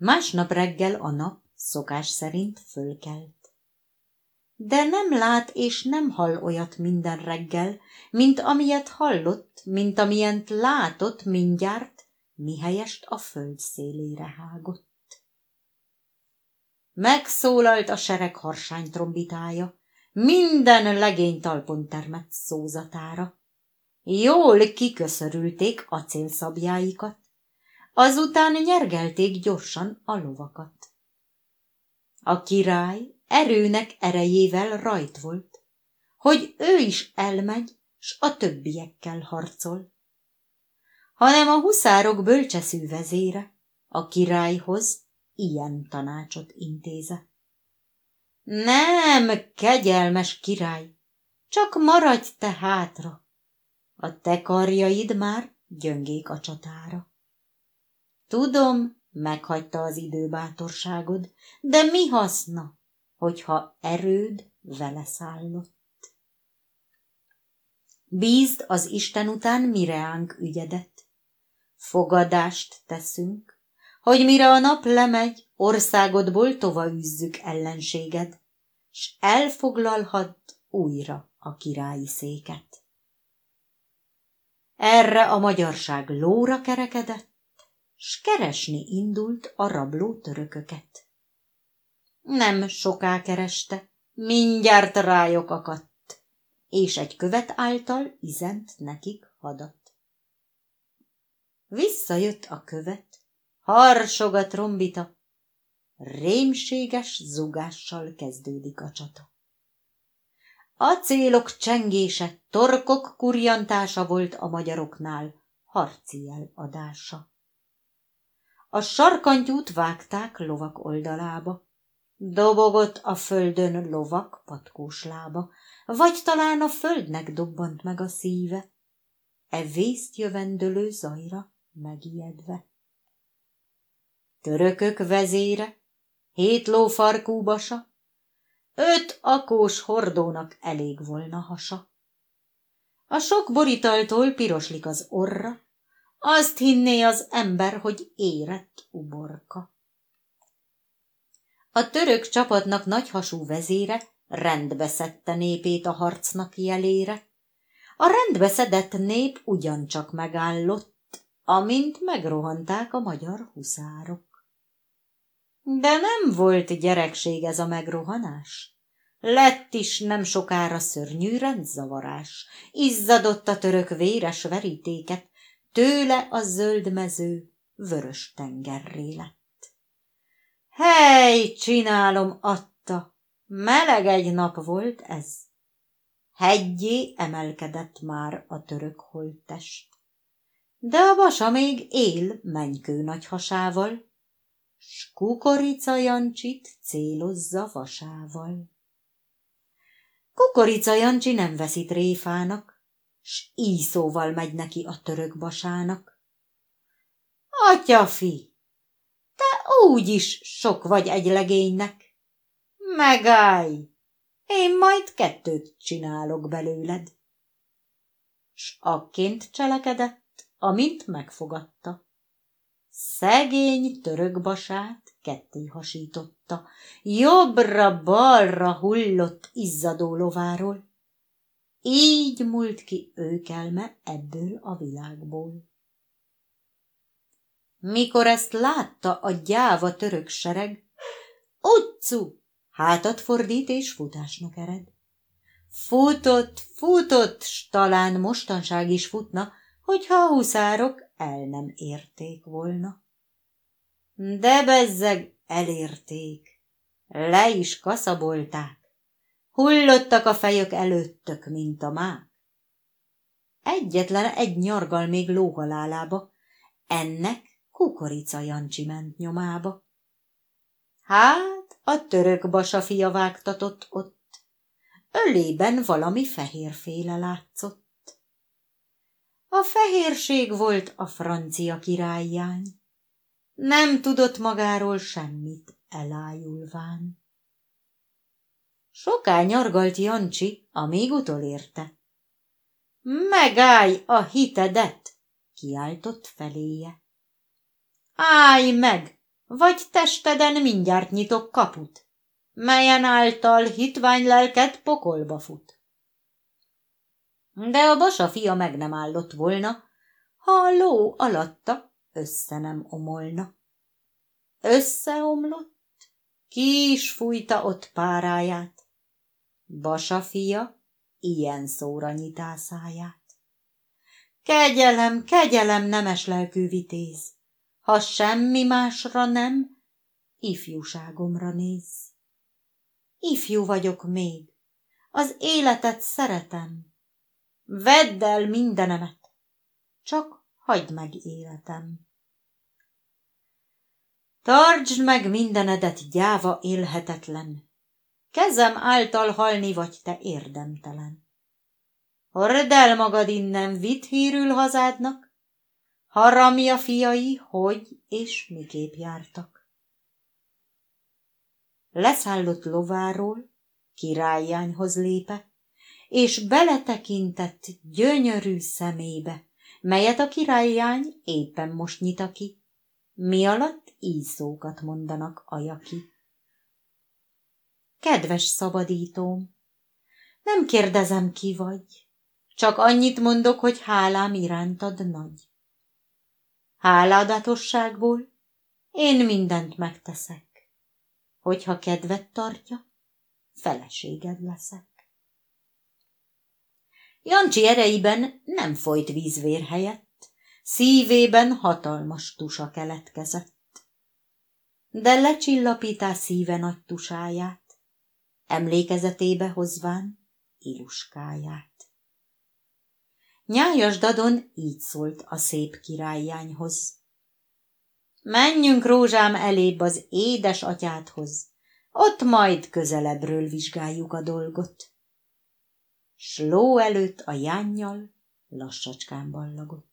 Másnap reggel a nap szokás szerint fölkelt. De nem lát és nem hall olyat minden reggel, mint amilyet hallott, mint amilyent látott mindjárt, mihelyest a föld szélére hágott. Megszólalt a sereg harsány trombitája, minden legény talpon termett szózatára. Jól kiköszörülték acélszabjáikat, azután nyergelték gyorsan a lovakat. A király erőnek erejével rajt volt, hogy ő is elmegy, s a többiekkel harcol. Hanem a huszárok bölcseszű vezére a királyhoz ilyen tanácsot intéze. Nem, kegyelmes király, csak maradj te hátra, a te karjaid már gyöngék a csatára. Tudom, meghagyta az idő bátorságod, de mi haszna, hogyha erőd vele szállott? Bízd az Isten után mireánk ügyedet. Fogadást teszünk, hogy mire a nap lemegy, országodból tova üzzük ellenséged, s elfoglalhadd újra a királyi széket. Erre a magyarság lóra kerekedett, s keresni indult a rabló törököket. Nem soká kereste, mindjárt rájuk akadt, és egy követ által izent nekik hadat. Visszajött a követ, harsog trombita, rémséges zugással kezdődik a csata. Célok csengése, torkok kurjantása volt a magyaroknál, harci eladása. A sarkantyút vágták lovak oldalába, dobogott a földön lovak patkós lába, vagy talán a földnek dobbant meg a szíve, e vészt jövendölő zajra megijedve. Törökök vezére, hét lófarkú basa, öt akós hordónak elég volna hasa. A sok boritaltól piroslik az orra, azt hinné az ember, hogy érett uborka. A török csapatnak nagyhasú vezére rendbe szedte népét a harcnak jelére. A rendbe szedett nép ugyancsak megállott, amint megrohanták a magyar huszárok. De nem volt gyerekség ez a megrohanás. Lett is nem sokára szörnyű rendzavarás. Izzadott a török véres verítéket, tőle a zöld mező vörös tengerré lett. Hely, csinálom, adta, meleg egy nap volt ez. Hegyé emelkedett már a török holttest. De a vasa még él menykő nagy hasával, s kukorica Jancsit célozza vasával. Kukorica Jancsi nem veszi tréfának, s íszóval megy neki a török basának. Atyafi, te úgy is sok vagy egy legénynek. Megállj, én majd kettőt csinálok belőled. S akként cselekedett, amint megfogadta. Szegény török basát ketté hasította, jobbra-balra hullott izzadó lováról, így múlt ki őkelme ebből a világból. Mikor ezt látta a gyáva török sereg, utcu, hátat fordít és futásnak ered. Futott, futott, s talán mostanság is futna, hogyha a huszárok el nem érték volna. De bezzeg elérték, le is kaszabolták, Hullottak a fejök előttök, mint a mák. Egyetlen egy nyargal még lóhalálába, ennek kukorica Jancsi ment nyomába. Hát, a török basa fia vágtatott ott, ölében valami fehérféle látszott. A fehérség volt a francia királyjány, nem tudott magáról semmit elájulván. Soká nyargalt Jancsi, amíg utolérte. Megállj a hitedet! kiáltott feléje. Állj meg, vagy testeden mindjárt nyitok kaput, melyen által hitvány lelket pokolba fut. De a basa fia meg nem állott volna, ha a ló alatta össze nem omolna. Összeomlott, ki is fújta ott páráját. Basa fia ilyen szóra nyitá száját. Kegyelem, kegyelem, nemes lelkű vitéz, ha semmi másra nem, ifjúságomra néz. Ifjú vagyok még, az életet szeretem, vedd el mindenemet, csak hagyd meg életem. Tartsd meg mindenedet, gyáva élhetetlen, kezem által halni vagy te érdemtelen. Hord el magad innen, vitt hírül hazádnak, Haramja fiai, hogy és miképp jártak. Leszállott lováról, királyányhoz lépe, és beletekintett gyönyörű szemébe, melyet a királyány éppen most nyita ki, mi alatt így szókat mondanak ajaki. Kedves szabadítóm, nem kérdezem ki vagy, csak annyit mondok, hogy hálám irántad nagy. Háládatosságból én mindent megteszek, hogyha kedvet tartja, feleséged leszek. Jancsi ereiben nem folyt vízvér helyett, szívében hatalmas tusa keletkezett. De lecsillapítá szíve nagy tusáját, emlékezetébe hozván iluskáját. Nyájas dadon így szólt a szép királyjányhoz. Menjünk, rózsám, elébb az édes atyádhoz, ott majd közelebbről vizsgáljuk a dolgot. S ló előtt a jánnyal lassacskán ballagott.